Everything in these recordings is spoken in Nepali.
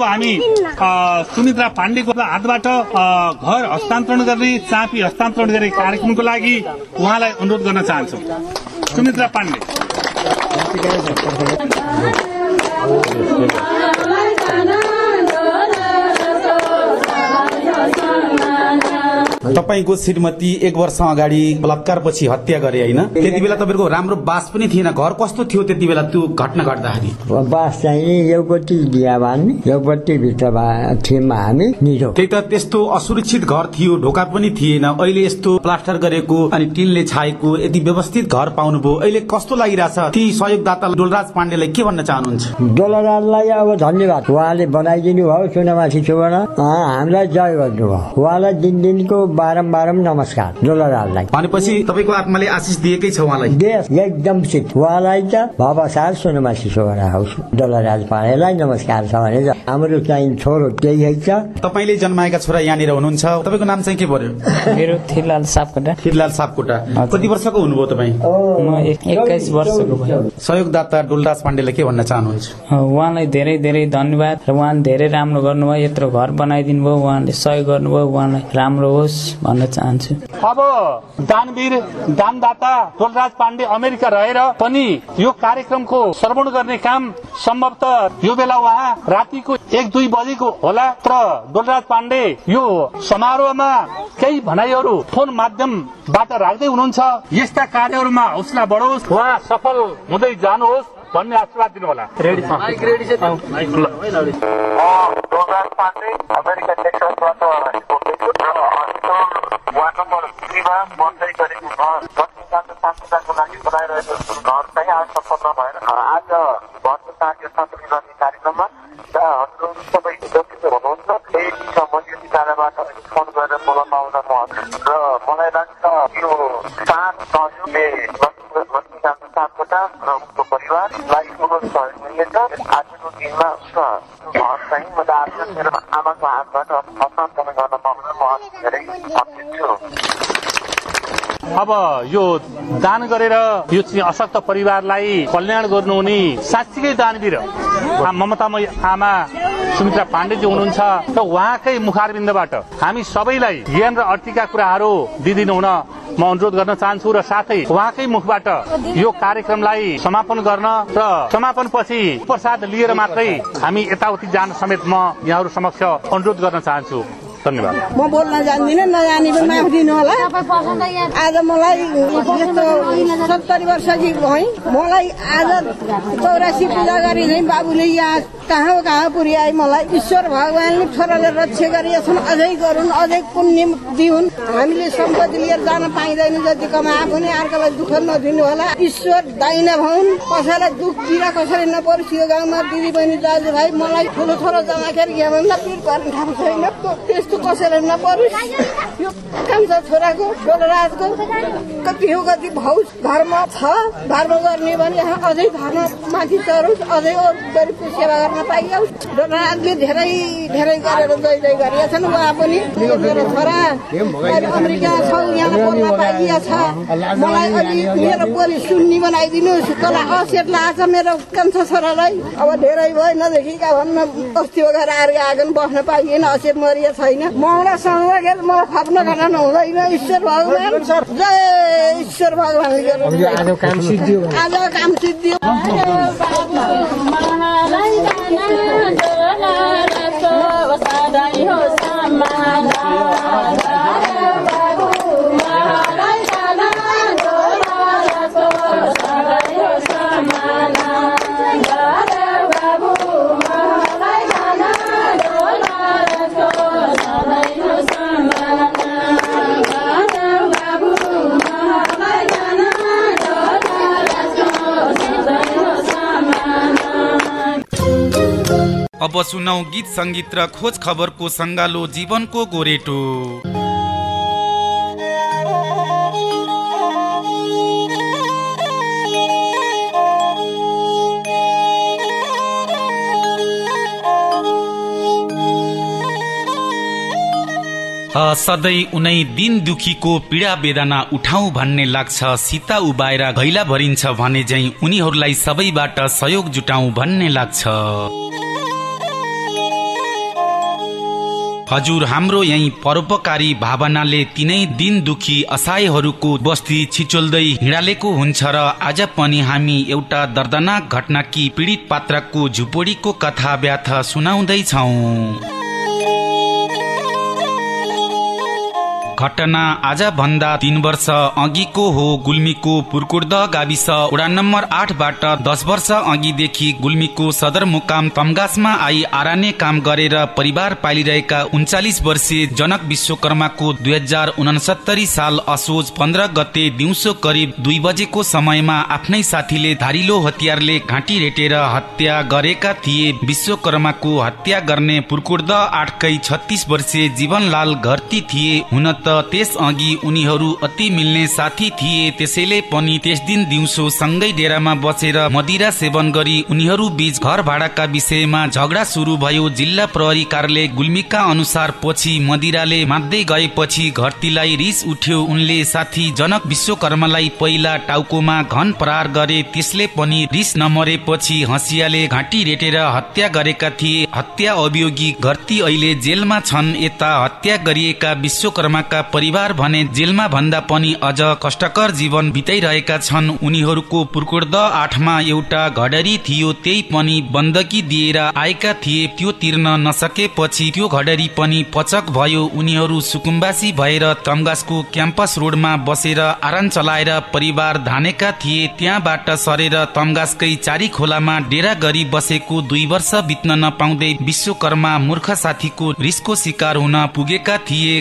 अब हामी सुमित्रा पाण्डेको हातबाट घर हस्तान्तरण गर्ने चापी हस्तान्तरण गर्ने कार्यक्रमको लागि उहाँलाई अनुरोध गर्न चाहन्छौँ। सुमित्रा पाण्डे। तपाईँको श्रीमती एक वर्ष अगाडि बलात्कारपछि हत्या गरे होइन? त्यति बेला तपाईँको राम्रो बास पनि थिएन। घर कस्तो थियो त्यति बेला त्यो घटना घट्दाखेरि? बास चाहिँ एउपट्टि बिहाबान एउपट्टि भित्र थियौँ हामी निरो त्यही त त्यस्तो असुरक्षित घर थियो ढोका पनि थिएन। अहिले यस्तो प्लास्टर गरेको अनि टिनले छाएको यति व्यवस्थित घर पाउनुभयो। अहिले कस्तो लागिरहेछ? ती सहयोगदाता डोलराज पाण्डेलाई के भन्न चाहनुहुन्छ? डोलराजलाई अब धन्यवाद। उहाँले बनाइदिनु भयो सुनमाथि छुबाट हामीलाई जय गर्नुभयो। उहाँलाई दिन दिनको बारम्बार नमस्कार। डोलराजलाई भनेपछि तपाईँको आत्माले आशिष दिएकै छ उहाँलाई। देश एकदम सिक उहाँलाई त भवसार सुनमाथि छुबाट आउँछु डोलराज पाण्डेलाई नमस्कार छ भने हाम्रो चाहिँ छोरो त्यही छ तपाईँले जन्माएका छोरा यहाँनिर हुनुहुन्छ। तपाईँको नाम चाहिँ के पर्यो? मेरो थिलाल सापकोटा। खिरलाल सापकोटा। कति वर्षको हुनुभयो तपाईँ? एक्काइस वर्षको भयो। सहयोगदाता डोलराज पाण्डेलाई के भन्न चाहनुहुन्छ? उहाँलाई धेरै धेरै धन्यवाद। र उहाँले धेरै राम्रो गर्नुभयो। यत्रो घर बनाइदिनु भयो उहाँले सहयोग गर्नुभयो। उहाँलाई राम्रो होस्। भन्न चाहन्छु अब दानवीर दानदाता टोलराज पाण्डे अमेरिका रहेर पनि यो कार्यक्रमको श्रवण गर्ने काम सम्भवतः यो बेला उहाँ रातिको एक दुई बजेको होला। तर डोलराज पाण्डे यो समारोहमा केही भनाइहरू फोन माध्यमबाट राख्दै हुनुहुन्छ। यस्ता कार्यहरूमा हौसला बढोस्। उहाँ सफल हुँदै जानुहोस्। भन्ने आशीर्वाद दिनु होला डोनाल्ड पाण्डे अमेरिका टेक्सासबाट बोल्दैछु र अन्त वार्ड नम्बर थ्रीमा बन्दै गरेको घर दक्षिणकान्त साथीको लागि बनाइरहेको घर चाहिँ आज सफल नभएर आज घरको कार्य सन्तुलन गर्ने कार्यक्रममा र हजुर सबै उपस्थित हुनुहुन्छ त्यही विषयमा यो विद्यालयबाट फोन गरेर म र मलाई लाग्छ यो सात सहयोगले लक्ष्मीकान्त सापकोटा र अब यो दान गरेर यो चाहिँ अशक्त परिवारलाई कल्याण गर्नुहुने साँच्चीकै दानवीर ममतामय आमा सुमित्रा पाण्डेजी हुनुहुन्छ। र उहाँकै मुखारबिन्दबाट हामी सबैलाई ज्ञान र अर्थीका कुराहरू दिदिनु हुन म अनुरोध गर्न चाहन्छु र साथै उहाँकै मुखबाट यो कार्यक्रमलाई समापन गर्न र समापन पछि प्रसाद लिएर मात्रै हामी यताउति जान समेत म यहाँहरू समक्ष अनुरोध गर्न चाहन्छु। धन्यवाद। म बोल्न जान्दिनँ नजानी पनि माफ दिनु होला। आज मलाई यस्तो सत्तरी वर्षकी भएँ मलाई आज चौरासी पूजा गरी चाहिँ बाबुले यहाँ कहाँ कहाँ पुर्याए मलाई। ईश्वर भगवान्ले छोराले रक्षा गरिएछन् अझै गरून् अझै पुण्य दिउन् हामीले सम्पत्ति लिएर जान पाइँदैन जति कमाए पनि अर्कोलाई दुःख नदिनु होला। ईश्वर दाइना भउन्। कसैलाई दुःख पीडा कसैले नपरोस् यो गाउँमा दिदी बहिनी दाजुभाइ मलाई ठुलो छोरो जमाखेरि यहाँ भन्दा पिर पर्ने ठाउँ छैन। त्यस्तो कसैलाई नपरोस्। यो काम छ छोराको डोलराजको कति हो कति भाउ धर्म छ धर्म गर्ने भने अझै धर्म माथि चढोस् अझै गरिबको सेवा गर्न पाइयोस्। डोलराजले धेरै धेरै गरेर जय जय गरेका छन् उहाँ पनि मेरो छोरा अमेरिका छ यहाँ बोल्न पाइएको छ मलाई अलि मेरो बोली सुन्ने बनाइदिनुहोस्। तल असेर लाग्छ मेरो कान्छा छोरालाई। अब धेरै भयो नदेखिका भन्न अस्ति वगेर अर्को आँगन बस्न पाइएन असेर मरिया छैन। मौला सँगै मलाई खप्न घटाउनु हुँदैन ईश्वर भगवान्। जय ईश्वर भगवान्। आज काम सिद्धियो। अब सुनौ गीत सङ्गीत र खोज खबरको सङ्गालो जीवनको गोरेटो। सधैँ उनै दिन दुखीको पीडा वेदना उठाउ भन्ने लाग्छ सीता उबाएर घैला भरिन्छ भने झै उनीहरूलाई सबैबाट सहयोग जुटाउ भन्ने लाग्छ। हजुर हाम्रो यही परोपकारी भावनाले तिनै दिन दुखी असहायहरूको बस्ती छिचोल्दै हिँडालेको हुन्छ र आज पनि हामी एउटा दर्दनाक घटनाकी पीडित पात्रको झुपोडीको कथा व्याथा सुनाउँदैछौ। घटना आज भन्दा तीन वर्ष अघिको हो। गुल्मीको पुर्कुर्द गाविस वडा नम्बर आठबाट दस वर्ष अघिदेखि गुल्मीको सदरमुकाम तमगासमा आई आराने काम गरेर परिवार पालिरहेका उन्चालिस वर्षीय जनक विश्वकर्माको दुई हजार साल असोज पन्ध्र गते दिउँसो करिब दुई बजेको समयमा आफ्नै साथीले धारिलो हतियारले घाँटी रेटेर हत्या गरेका थिए। विश्वकर्माको हत्या गर्ने पुर्कुर्द आठकै छत्तीस वर्षीय जीवनलाल घरती थिए। हुन त त्यस अघि उनीहरू अति मिल्ने साथी थिए। त्यसैले पनि त्यस दिन दिउँसो सँगै डेरामा बसेर मदिरा सेवन गरी उनीहरू बीच घर भाडाका विषयमा झगडा सुरु भयो। जिल्ला प्रहरी कार्यालय गुल्मीका अनुसार पछि मदिराले मात्दै गएपछि घरतीलाई रिस उठ्यो। उनले साथी जनक विश्वकर्मालाई पहिला टाउकोमा घन प्रहार गरे। त्यसले पनि रिस नमरेपछि हँसियाले घाँटी रेटेर हत्या गरेका थिए। हत्या अभियोगी घरती अहिले जेलमा छन्। यता हत्या गरिएका विश्वकर्माका परिवार भने जेलमा भन्दा पनि अझ कष्टकर जीवन बिताइरहेका छन्। उनीहरूको पुर्कुर्द आठमा एउटा घडरी थियो त्यही पनि बन्दकी दिएर आएका थिए। त्यो तिर्न नसकेपछि त्यो घडरी पनि पचक भयो। उनीहरू सुकुम्बासी भएर तमगासको क्याम्पस रोडमा बसेर आराम चलाएर परिवार धानेका थिए। त्यहाँबाट सरेर तमगासकै चारी खोलामा डेरा गरी बसेको दुई वर्ष बित्न नपाउँदै विश्वकर्मा मूर्ख साथीको रिसको शिकार हुन पुगेका थिए।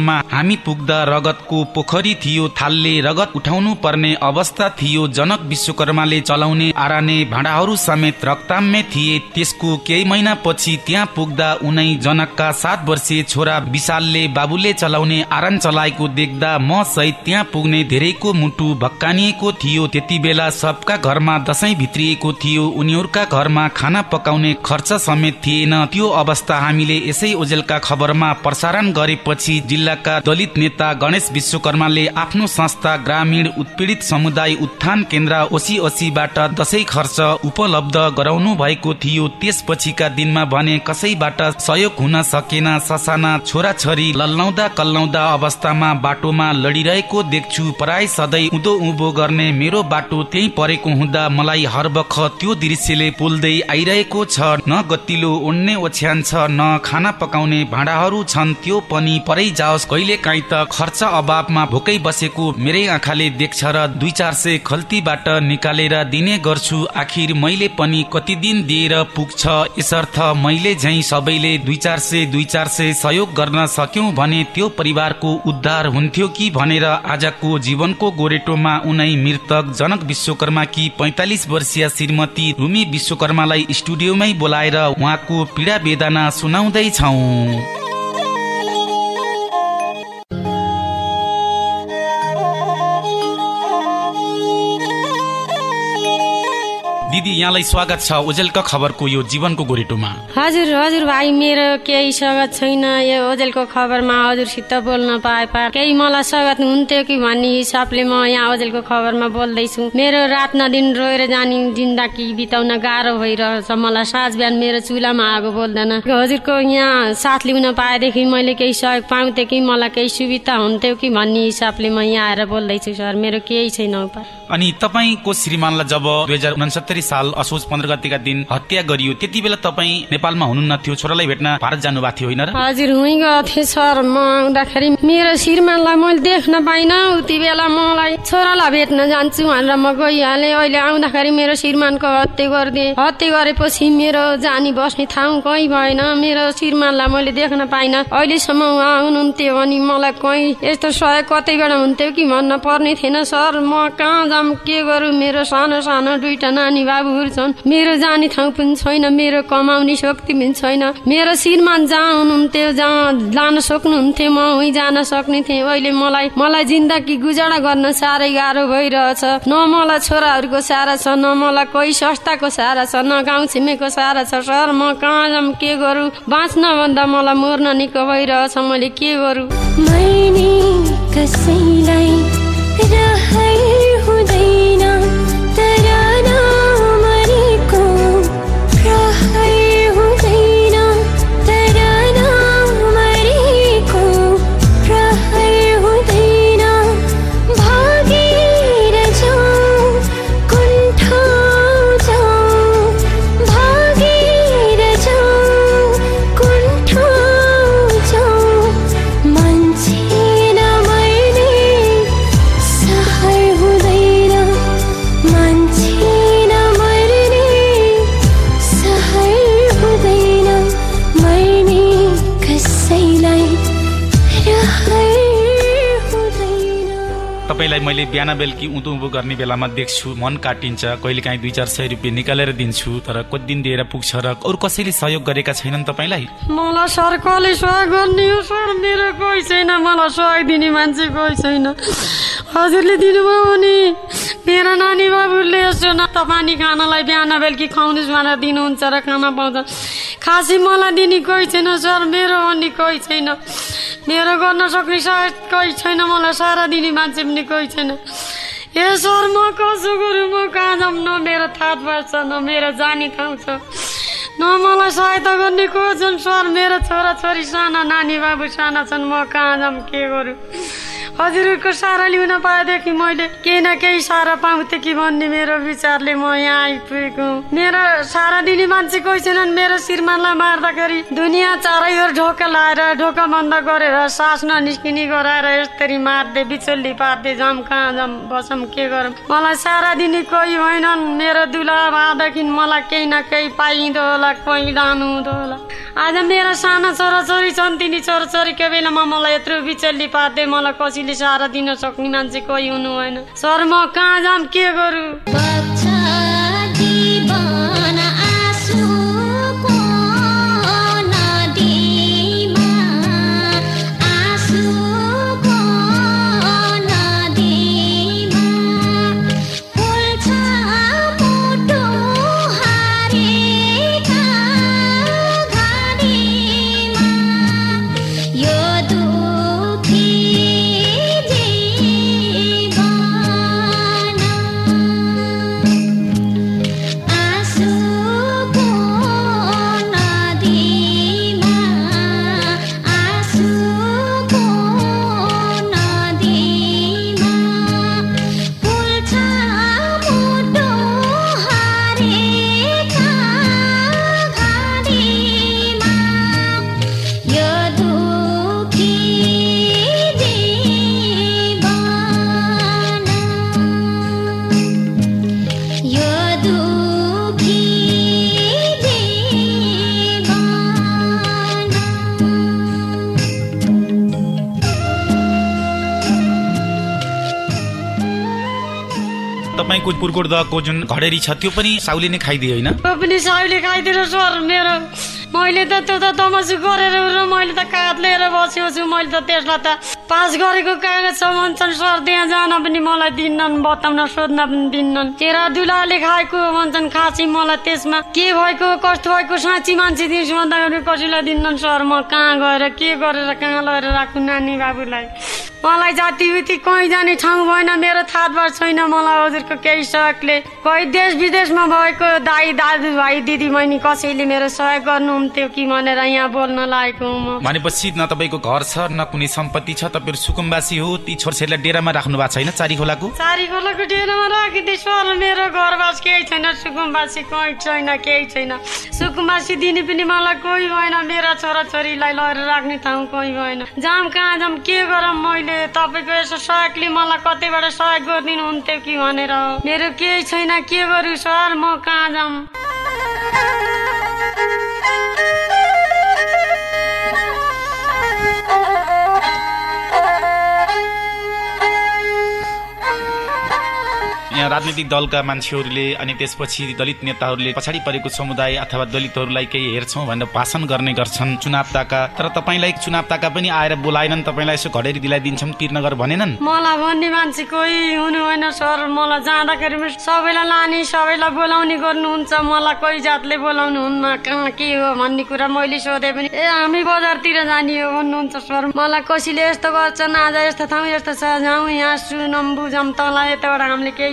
घटनास्थलमा हामी पुग्दा रगतको पोखरी थियो थालले रगत उठाउनु पर्ने अवस्था थियो। जनक विश्वकर्माले चलाउने आराने भाँडाहरू समेत रक्ताम्य थिए। त्यसको केही महिना पछि त्यहाँ पुग्दा उनै जनकका सात वर्षीय छोरा विशालले बाबुले चलाउने आरान चलाएको देख्दा म सहित त्यहाँ पुग्ने धेरैको मुटु भक्कानिएको थियो। त्यति बेला सबका घरमा दसैँ भित्रिएको थियो। उनीहरूका घरमा खाना पकाउने खर्च समेत थिएन। त्यो अवस्था हामीले यसै ओजेलका खबरमा प्रसारण गरेपछि जिल्ला जिल्लाका दलित नेता गणेश विश्वकर्माले आफ्नो संस्था ग्रामीण उत्पीडित समुदाय उत्थान केन्द्र ओसी ओसीबाट दसैँ खर्च उपलब्ध गराउनु भएको थियो। त्यसपछिका दिनमा भने कसैबाट सहयोग हुन सकेन ससाना छोराछोरी लल्लाउँदा कल्लाउँदा अवस्थामा बाटोमा लडिरहेको देख्छु। प्राय सधैँ उदो उभो गर्ने मेरो बाटो त्यही परेको हुँदा मलाई हर बख त्यो दृश्यले पोल्दै आइरहेको छ। न गतिलो उड्ने ओछ्यान छ न खाना पकाउने भाँडाहरू छन् त्यो पनि परै जाओस्। कहिले काहीँ त खर्च अभावमा भोकै बसेको मेरै आँखाले देख्छ र दुई चार सय खल्तीबाट निकालेर दिने गर्छु। आखिर मैले पनि कति दिन दिएर पुग्छ यसर्थ मैले झै सबैले दुई चार सय दुई चार सय सहयोग गर्न सक्यौं भने त्यो परिवारको उद्धार हुन्थ्यो कि भनेर आजको जीवनको गोरेटोमा उनै मृतक जनक विश्वकर्मा कि पैतालिस वर्षीय श्रीमती रुमी विश्वकर्मालाई स्टुडियोमै बोलाएर उहाँको पीडा वेदना सुनाउँदैछौ। दिदी यहाँलाई स्वागत छ। ओजेलका खबरको यो जीवनको गोरेटोमा। हजुर हजुर भाइ मेरो केही स्वागत छैन। यो ओजेलको खबरमा हजुरसित बोल्न पाए पा केही मलाई स्वागत हुन्थ्यो कि भन्ने हिसाबले म यहाँ ओजेलको खबरमा बोल्दैछु। मेरो रात नदिन रोएर जाने जिन्दगी बिताउन गाह्रो भइरहेछ। मलाई साँझ बिहान मेरो चुलामा आगो बोल्दैन। हजुरको यहाँ साथ लिन पाएदेखि मैले केही सहयोग पाउँथेँ कि मलाई केही सुविधा हुन्थ्यो कि भन्ने हिसाबले म यहाँ आएर बोल्दैछु सर। मेरो केही छैन उपाय अनि तपाईँको श्रीमानलाई जब दुई हजार उनसत्तरी साल असोज पन्ध्र गतिका दिन हत्या गरियो। त्यति बेला तपाईँ नेपालमा हुनुहुन्न थियो छोरालाई भेट्न भारत जानु भएको थियो होइन हजुर हुँ गएको सर म आउँदाखेरि मेरो श्रीमानलाई मैले देख्न पाइनँ। उति बेला मलाई छोरालाई भेट्न जान्छु भनेर म गइहालेँ। अहिले आउँदाखेरि मेरो श्रीमानको हत्या गरिदिएँ। हत्या गरेपछि मेरो जानी बस्ने ठाउँ कहीँ भएन। मेरो श्रीमानलाई मैले देख्न पाइनँ। अहिलेसम्म उहाँ हुनुहुन्थ्यो भने मलाई कहीँ यस्तो सहयोग कतैबाट हुन्थ्यो कि भन्न पर्ने थिएन। सर म कहाँ जाम के गरौँ? मेरो सानो सानो दुईटा नानी बाबुहरू छन् मेरो जाने ठाउँ पनि छैन मेरो कमाउने शक्ति पनि छैन। मेरो श्रीमान जहाँ हुनुहुन्थ्यो जहाँ लान सक्नुहुन्थ्यो म उहीँ जान सक्ने थिएँ। अहिले मलाई मलाई जिन्दगी गुजारा गर्न साह्रै गाह्रो भइरहेछ। न मलाई छोराहरूको सारा छ न मलाई कोही संस्थाको सारा छ न गाउँ छिमेको सारा छ। सर म कहाँ जाम के गरौँ? बाँच्न भन्दा मलाई मर्न निको भइरहेछ मैले के गरौँ? कसैलाई तपाईँलाई मैले बिहान बेलुकी उँधो उँभो गर्ने बेलामा देख्छु मन काटिन्छ कहिले काहीँ दुई चार सय रुपियाँ निकालेर दिन्छु तर कति दिन दिएर पुग्छ र अरू कसैले सहयोग गरेका छैनन् तपाईँलाई? मलाई सर कसले सहयोग गर्ने हो सर मेरो कोही छैन मलाई सहयोग दिने मान्छे कोही छैन। हजुरले दिनुभयो भने मेरो नानी बाबुले यसो त पानी खानालाई बिहान बेलुकी खुवाउनुहोस् भनेर दिनुहुन्छ र खाना पाउँछ। खासै मलाई दिने कोही छैन सर मेरो भन्ने कोही छैन। मेरो गर्न सक्ने सायद कोही छैन मलाई सारा दिने मान्छे पनि कोही छैन। ए सर म कसो गरौँ? म कहाँ जाऊँ? न मेरो थाहा पर्छ न मेरो जाने ठाउँ छ। न मलाई सहायता गर्ने को छन्? सर मेरो छोराछोरी साना नानी बाबु साना छन्। म कहाँ जाऊँ? के गरौँ? हजुरहरूको सारा लिउन पाएदेखि मैले? केही न केही सारा पाउँथे कि भन्ने मेरो विचारले म यहाँ आइपुगेको। मेरो सारा दिने मान्छे कोही छैनन् मेरो श्रीमानलाई मार्दाखेरि दुनियाँ चारैहरू ढोका लाएर ढोका बन्द गरेर सास ननिस्किने गराएर यसरी मार्दै बिचुल्ली पार्दै जाम कहाँ जाम बसम के गरौँ? मलाई सारा दिने कोही होइनन्। मेरो दुला भएदेखि मलाई केही न केही पाइँदो होला कोही लानु हुँदो होला। आज मेरा साना छोराछोरी छन् तिनी छोराछोरीको बेलामा मलाई यत्रो बिचल्ली पार्दै मलाई कसैले सारा दिन सक्ने मान्छे कोही हुनु भएन। सर म कहाँ जाम के गरौँ? तपाईँको पुर्कोट दहको जुन घडेरी छ त्यो पनि साउले नै खाइदियो होइन? त्यो पनि साउले खाइदिएर सर मेरो। मैले त त्यो त तमासु गरेर मैले त कागज लिएर बसेको छु। मैले त त्यसलाई त पास गरेको कागज छ? भन्छन् सर त्यहाँ जान पनि मलाई दिन्नन् बताउन सोध्न पनि दिन्नन्। तेरा दुलाले खाएको भन्छन् खाँची मलाई त्यसमा के भएको कस्तो भएको साँच्ची मान्छे दिन्छु भन्दाखेरि कसैलाई दिन्नन् सर म कहाँ गएर के गरेर कहाँ लगेर राख्नु नानी बाबुलाई? मलाई जाति उति कहीँ जाने ठाउँ भएन मेरो भर छैन मलाई हजुरको केही सहयोगले कोही देश विदेशमा भएको दाई दाजु भाइ दिदी बहिनी कसैले मेरो सहयोग गर्नुहुन्थ्यो कि भनेर यहाँ बोल्न लागेको म। भनेपछि न तपाईँको घर छ न कुनै सम्पत्ति छ तपाईँहरू सुकुम्बासी हो ती छोरछोरीलाई डेरामा राख्नु भएको छैन चारी खोलाको चारी खोलाको डेरामा राखिदिए सर मेरो घरबास केही छैन सुकुम्बासी कोही छैन केही छैन। सुकुम्बासी दिने पनि मलाई कोही भएन मेरा छोराछोरीलाई लगेर राख्ने ठाउँ कोही भएन। जाम कहाँ जाम के गरौँ मैले? तपाईँको यसो सहयोगले मलाई कतैबाट सहयोग गरिदिनु हुन्थ्यो कि भनेर। मेरो केही छैन के गरौँ सर? म कहाँ यहाँ राजनीतिक दलका मान्छेहरूले अनि त्यसपछि दलित नेताहरूले पछाडि परेको समुदाय अथवा दलितहरूलाई केही हेर्छौँ भनेर भाषण गर्ने गर्छन्। चुनाव ताका तर तपाईँलाई चुनाव ताका पनि आएर बोलाएनन् तपाईँलाई यसो घडेरी दिलाइदिन्छौँ तिर्नगर भनेनन्? मलाई भन्ने मान्छे कोही हुनु होइन सर मलाई जाँदाखेरि सबैलाई लाने सबैलाई बोलाउने गर्नुहुन्छ। मलाई कोही जातले बोलाउनु हुन्न कहाँ के हो भन्ने कुरा मैले सोधेँ पनि। ए हामी बजारतिर जाने हो भन्नुहुन्छ सर। मलाई कसैले यस्तो गर्छन् आज यस्तो ठाउँ यस्तो छ जाउँ यहाँ सुनौँ बुझौँ तँलाई यताबाट हामीले केही